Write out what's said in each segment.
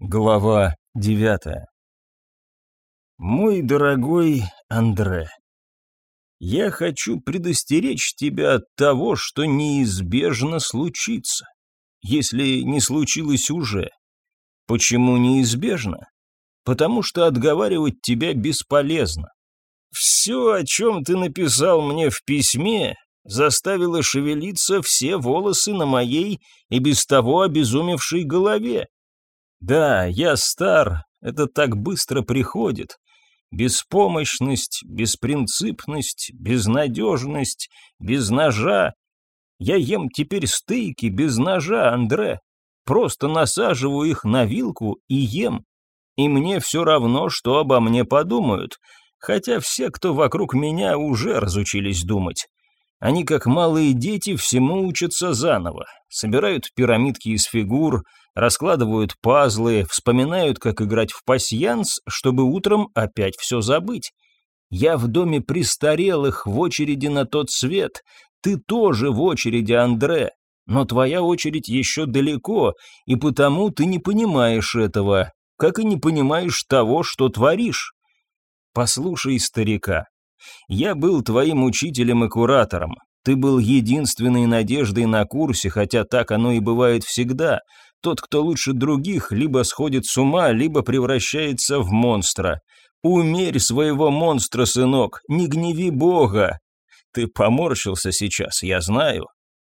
Глава девятая. Мой дорогой Андре, я хочу предостеречь тебя от того, что неизбежно случится, если не случилось уже. Почему неизбежно? Потому что отговаривать тебя бесполезно. Все, о чем ты написал мне в письме, заставило шевелиться все волосы на моей и без того обезумевшей голове. Да, я стар, это так быстро приходит. Беспомощность, беспринципность, безнадежность, без ножа. Я ем теперь стейки без ножа, Андре. Просто насаживаю их на вилку и ем. И мне все равно, что обо мне подумают. Хотя все, кто вокруг меня, уже разучились думать. Они, как малые дети, всему учатся заново. Собирают пирамидки из фигур, раскладывают пазлы, вспоминают, как играть в пасьянс, чтобы утром опять все забыть. Я в доме престарелых в очереди на тот свет. Ты тоже в очереди, Андре. Но твоя очередь еще далеко, и потому ты не понимаешь этого, как и не понимаешь того, что творишь. Послушай старика, я был твоим учителем и куратором. Ты был единственной надеждой на курсе, хотя так оно и бывает всегда. Тот, кто лучше других, либо сходит с ума, либо превращается в монстра. Умерь своего монстра, сынок, не гневи Бога. Ты поморщился сейчас, я знаю.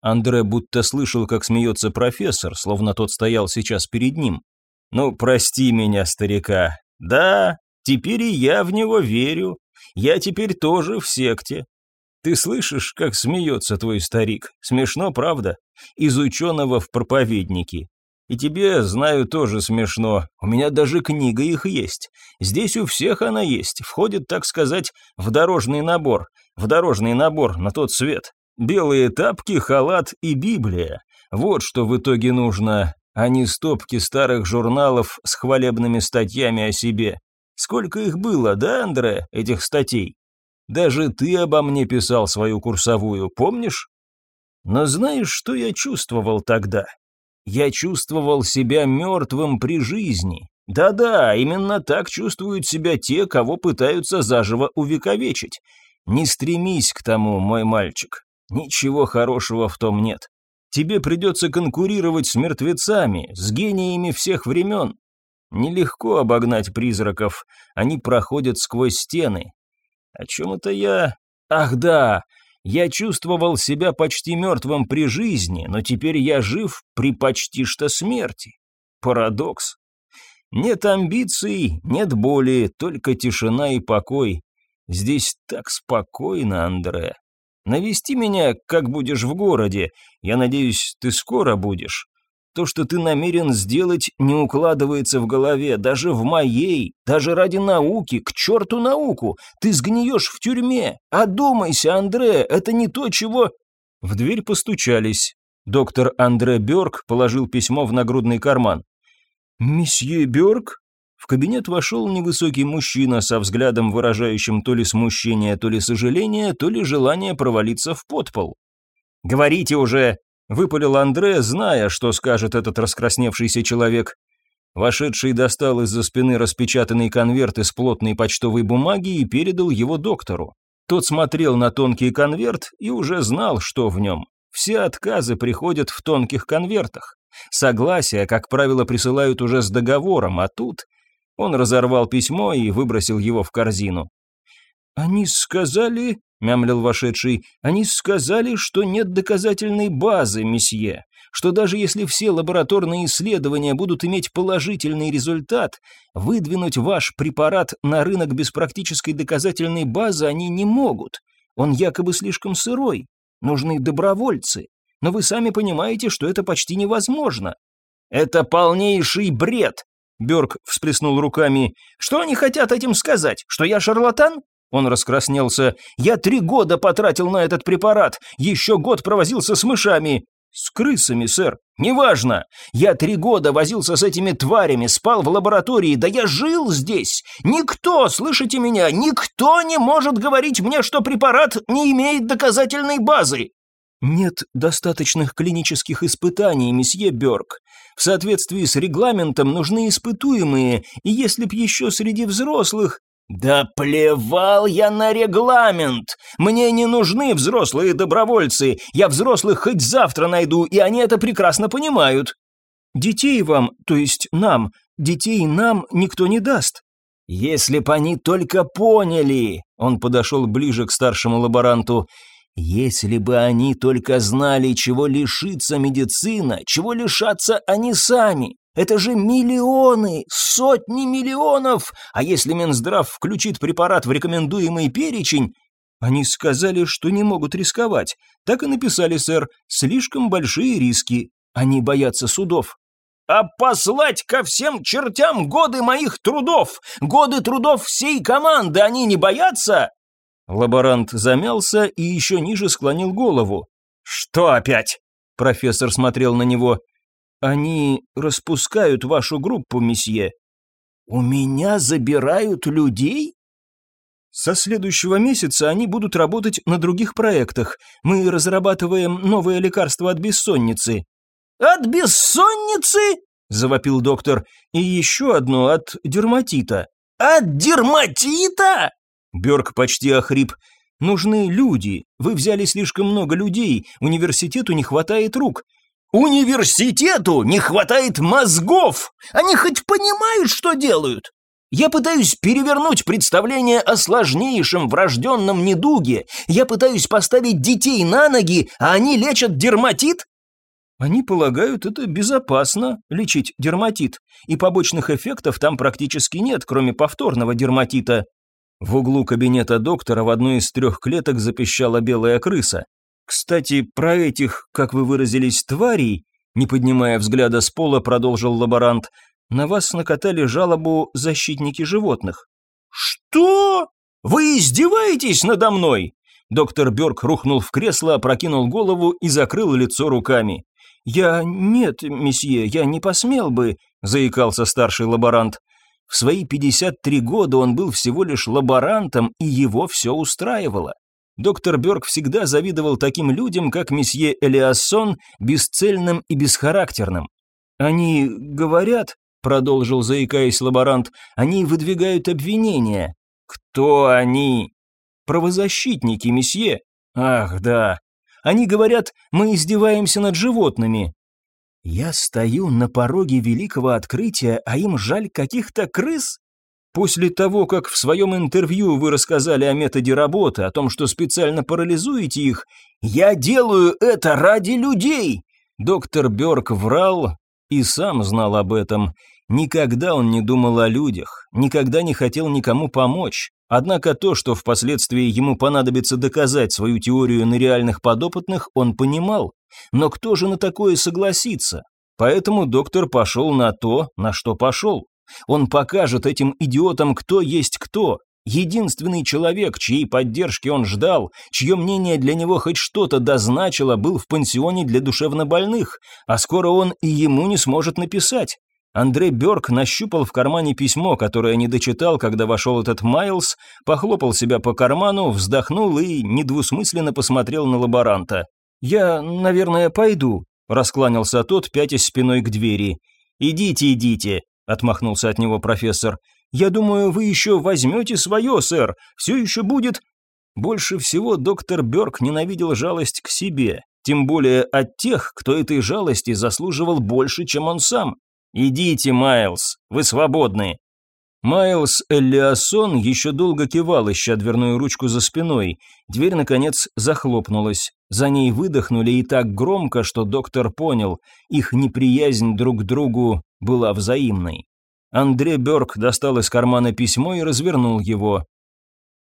Андре будто слышал, как смеется профессор, словно тот стоял сейчас перед ним. Ну, прости меня, старика. Да, теперь и я в него верю. Я теперь тоже в секте. Ты слышишь, как смеется твой старик? Смешно, правда? Из ученого в проповедники. И тебе, знаю, тоже смешно. У меня даже книга их есть. Здесь у всех она есть. Входит, так сказать, в дорожный набор. В дорожный набор на тот свет. Белые тапки, халат и Библия. Вот что в итоге нужно, а не стопки старых журналов с хвалебными статьями о себе. Сколько их было, да, Андре, этих статей? Даже ты обо мне писал свою курсовую, помнишь? Но знаешь, что я чувствовал тогда? Я чувствовал себя мертвым при жизни. Да-да, именно так чувствуют себя те, кого пытаются заживо увековечить. Не стремись к тому, мой мальчик. Ничего хорошего в том нет. Тебе придется конкурировать с мертвецами, с гениями всех времен. Нелегко обогнать призраков, они проходят сквозь стены. О чем это я? Ах да, я чувствовал себя почти мертвым при жизни, но теперь я жив при почти что смерти. Парадокс. Нет амбиций, нет боли, только тишина и покой. Здесь так спокойно, Андре. Навести меня, как будешь в городе. Я надеюсь, ты скоро будешь. То, что ты намерен сделать, не укладывается в голове, даже в моей, даже ради науки, к черту науку. Ты сгниешь в тюрьме. Одумайся, Андре, это не то, чего...» В дверь постучались. Доктор Андре Бёрк положил письмо в нагрудный карман. «Месье Бёрк?» В кабинет вошел невысокий мужчина со взглядом, выражающим то ли смущение, то ли сожаление, то ли желание провалиться в подпол. «Говорите уже!» Выпалил Андре, зная, что скажет этот раскрасневшийся человек. Вошедший достал из-за спины распечатанный конверт из плотной почтовой бумаги и передал его доктору. Тот смотрел на тонкий конверт и уже знал, что в нем. Все отказы приходят в тонких конвертах. Согласия, как правило, присылают уже с договором, а тут... Он разорвал письмо и выбросил его в корзину. «Они сказали, — мямлил вошедший, — они сказали, что нет доказательной базы, месье, что даже если все лабораторные исследования будут иметь положительный результат, выдвинуть ваш препарат на рынок без практической доказательной базы они не могут. Он якобы слишком сырой. Нужны добровольцы. Но вы сами понимаете, что это почти невозможно. Это полнейший бред, Бёрк всплеснул руками. «Что они хотят этим сказать? Что я шарлатан? Он раскраснелся. «Я три года потратил на этот препарат. Еще год провозился с мышами. «С крысами, сэр. Неважно. Я три года возился с этими тварями, спал в лаборатории, да я жил здесь. Никто, слышите меня, никто не может говорить мне, что препарат не имеет доказательной базы». Нет достаточных клинических испытаний, месье Бёрк. В соответствии с регламентом нужны испытуемые, и если б еще среди взрослых... «Да плевал я на регламент! Мне не нужны взрослые добровольцы, я взрослых хоть завтра найду, и они это прекрасно понимают». «Детей вам, то есть нам, детей нам никто не даст». «Если б они только поняли!» Он подошел ближе к старшему лаборанту. «Если бы они только знали, чего лишится медицина, чего лишатся они сами! Это же миллионы, сотни миллионов! А если Минздрав включит препарат в рекомендуемый перечень, они сказали, что не могут рисковать. Так и написали, сэр, слишком большие риски. Они боятся судов. А послать ко всем чертям годы моих трудов, годы трудов всей команды, они не боятся? Лаборант замялся и еще ниже склонил голову. Что опять? Профессор смотрел на него. Они распускают вашу группу, месье. У меня забирают людей? Со следующего месяца они будут работать на других проектах. Мы разрабатываем новое лекарство от бессонницы. От бессонницы? завопил доктор. И еще одно от дерматита. От дерматита? Бёрк почти охрип. Нужны люди. Вы взяли слишком много людей. Университету не хватает рук. Университету не хватает мозгов! Они хоть понимают, что делают? Я пытаюсь перевернуть представление о сложнейшем врожденном недуге. Я пытаюсь поставить детей на ноги, а они лечат дерматит? Они полагают, это безопасно лечить дерматит, и побочных эффектов там практически нет, кроме повторного дерматита. В углу кабинета доктора в одной из трех клеток запищала белая крыса. «Кстати, про этих, как вы выразились, тварей», не поднимая взгляда с пола, продолжил лаборант, «на вас накатали жалобу защитники животных». «Что? Вы издеваетесь надо мной?» Доктор Бёрк рухнул в кресло, опрокинул голову и закрыл лицо руками. «Я... нет, месье, я не посмел бы», – заикался старший лаборант. В свои 53 года он был всего лишь лаборантом, и его все устраивало. Доктор Бёрк всегда завидовал таким людям, как месье Элиассон, бесцельным и бесхарактерным. «Они говорят», — продолжил заикаясь лаборант, — «они выдвигают обвинения». «Кто они?» «Правозащитники, месье». «Ах, да. Они говорят, мы издеваемся над животными». «Я стою на пороге великого открытия, а им жаль каких-то крыс?» После того, как в своем интервью вы рассказали о методе работы, о том, что специально парализуете их, я делаю это ради людей. Доктор Бёрк врал и сам знал об этом. Никогда он не думал о людях, никогда не хотел никому помочь. Однако то, что впоследствии ему понадобится доказать свою теорию на реальных подопытных, он понимал. Но кто же на такое согласится? Поэтому доктор пошел на то, на что пошел. Он покажет этим идиотам, кто есть кто. Единственный человек, чьей поддержки он ждал, чье мнение для него хоть что-то дозначило, был в пансионе для душевнобольных, а скоро он и ему не сможет написать. Андрей Бёрк нащупал в кармане письмо, которое не дочитал, когда вошел этот Майлз, похлопал себя по карману, вздохнул и недвусмысленно посмотрел на лаборанта. «Я, наверное, пойду», – раскланялся тот, пятясь спиной к двери. «Идите, идите», отмахнулся от него профессор. «Я думаю, вы еще возьмете свое, сэр. Все еще будет...» Больше всего доктор Бёрк ненавидел жалость к себе, тем более от тех, кто этой жалости заслуживал больше, чем он сам. «Идите, Майлз, вы свободны». Майлз Эллиасон еще долго кивал, ища дверную ручку за спиной. Дверь, наконец, захлопнулась. За ней выдохнули и так громко, что доктор понял, их неприязнь друг к другу была взаимной. Андрей Бёрк достал из кармана письмо и развернул его.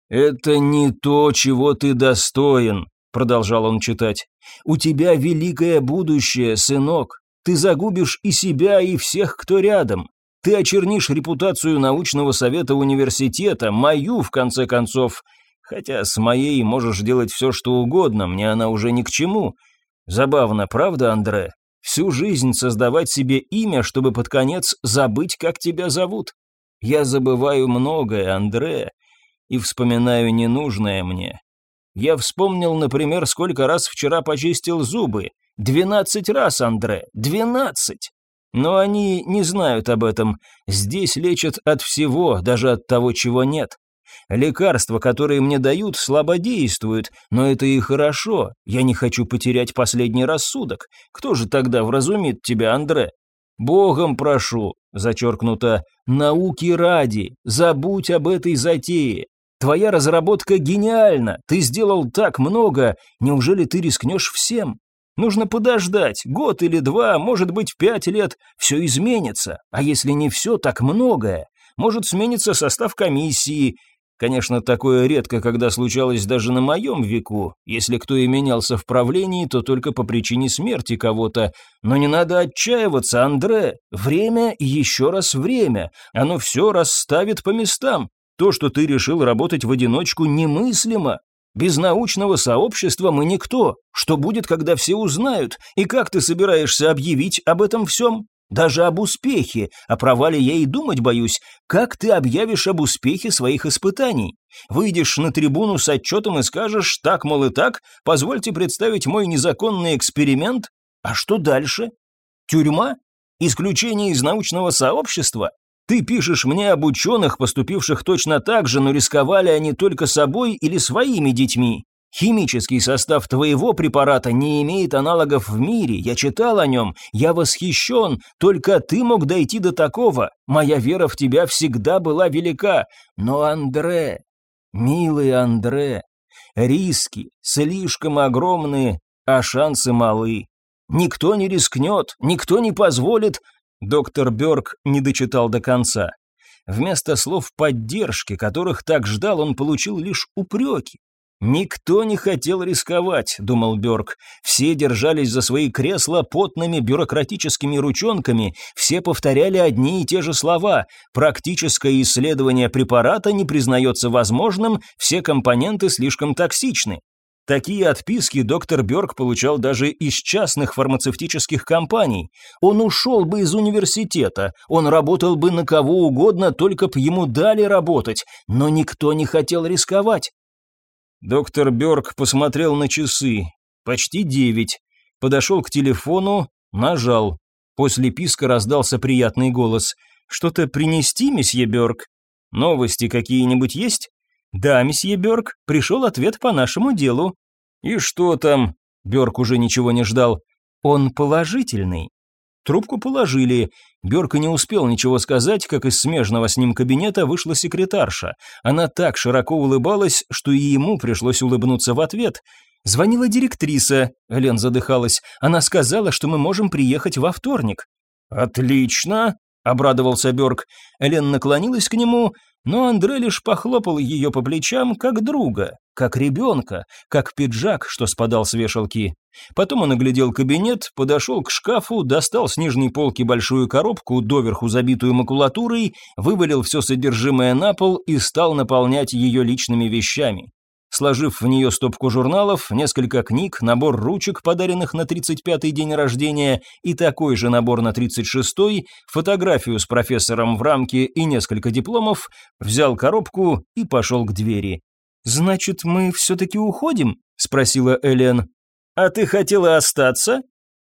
«Это не то, чего ты достоин», — продолжал он читать. «У тебя великое будущее, сынок. Ты загубишь и себя, и всех, кто рядом. Ты очернишь репутацию научного совета университета, мою, в конце концов. Хотя с моей можешь делать все, что угодно, мне она уже ни к чему. Забавно, правда, Андре? Всю жизнь создавать себе имя, чтобы под конец забыть, как тебя зовут. Я забываю многое, Андре, и вспоминаю ненужное мне. Я вспомнил, например, сколько раз вчера почистил зубы. Двенадцать раз, Андре, двенадцать! Но они не знают об этом. Здесь лечат от всего, даже от того, чего нет. Лекарства, которые мне дают, слабо действуют, но это и хорошо. Я не хочу потерять последний рассудок. Кто же тогда вразумит тебя, Андре? Богом прошу, зачеркнуто, науки ради, забудь об этой затее. Твоя разработка гениальна, ты сделал так много, неужели ты рискнешь всем? Нужно подождать, год или два, может быть пять лет, все изменится, а если не все, так многое. Может сменится состав комиссии, Конечно, такое редко, когда случалось даже на моем веку. Если кто и менялся в правлении, то только по причине смерти кого-то. Но не надо отчаиваться, Андре. Время и еще раз время. Оно все расставит по местам. То, что ты решил работать в одиночку, немыслимо. Без научного сообщества мы никто. Что будет, когда все узнают? И как ты собираешься объявить об этом всем? Даже об успехе, о провале я и думать боюсь. Как ты объявишь об успехе своих испытаний? Выйдешь на трибуну с отчетом и скажешь «так, мол, и так, позвольте представить мой незаконный эксперимент». А что дальше? Тюрьма? Исключение из научного сообщества? Ты пишешь мне об ученых, поступивших точно так же, но рисковали они только собой или своими детьми. Химический состав твоего препарата не имеет аналогов в мире, я читал о нем, я восхищен, только ты мог дойти до такого, моя вера в тебя всегда была велика, но Андре, милый Андре, риски слишком огромные, а шансы малы. Никто не рискнет, никто не позволит. Доктор Бёрк не дочитал до конца. Вместо слов поддержки, которых так ждал, он получил лишь упреки. «Никто не хотел рисковать», — думал Бёрк. «Все держались за свои кресла потными бюрократическими ручонками, все повторяли одни и те же слова. Практическое исследование препарата не признается возможным, все компоненты слишком токсичны». Такие отписки доктор Бёрк получал даже из частных фармацевтических компаний. Он ушел бы из университета, он работал бы на кого угодно, только б ему дали работать, но никто не хотел рисковать. Доктор Бёрк посмотрел на часы. Почти девять. Подошел к телефону, нажал. После писка раздался приятный голос. «Что-то принести, месье Бёрк? Новости какие-нибудь есть?» «Да, месье Бёрк, пришел ответ по нашему делу». «И что там?» Бёрк уже ничего не ждал. «Он положительный». Трубку положили. Бёрка не успел ничего сказать, как из смежного с ним кабинета вышла секретарша. Она так широко улыбалась, что и ему пришлось улыбнуться в ответ. «Звонила директриса», — Лен задыхалась. «Она сказала, что мы можем приехать во вторник». «Отлично», — обрадовался Бёрк. Элен наклонилась к нему, но Андре лишь похлопал ее по плечам, как друга, как ребенка, как пиджак, что спадал с вешалки. Потом он оглядел кабинет, подошел к шкафу, достал с нижней полки большую коробку, доверху забитую макулатурой, вывалил все содержимое на пол и стал наполнять ее личными вещами. Сложив в нее стопку журналов, несколько книг, набор ручек, подаренных на 35-й день рождения, и такой же набор на 36-й, фотографию с профессором в рамке и несколько дипломов, взял коробку и пошел к двери. «Значит, мы все-таки уходим?» – спросила Элен. «А ты хотела остаться?»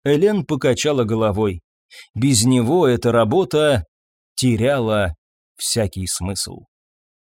Элен покачала головой. Без него эта работа теряла всякий смысл.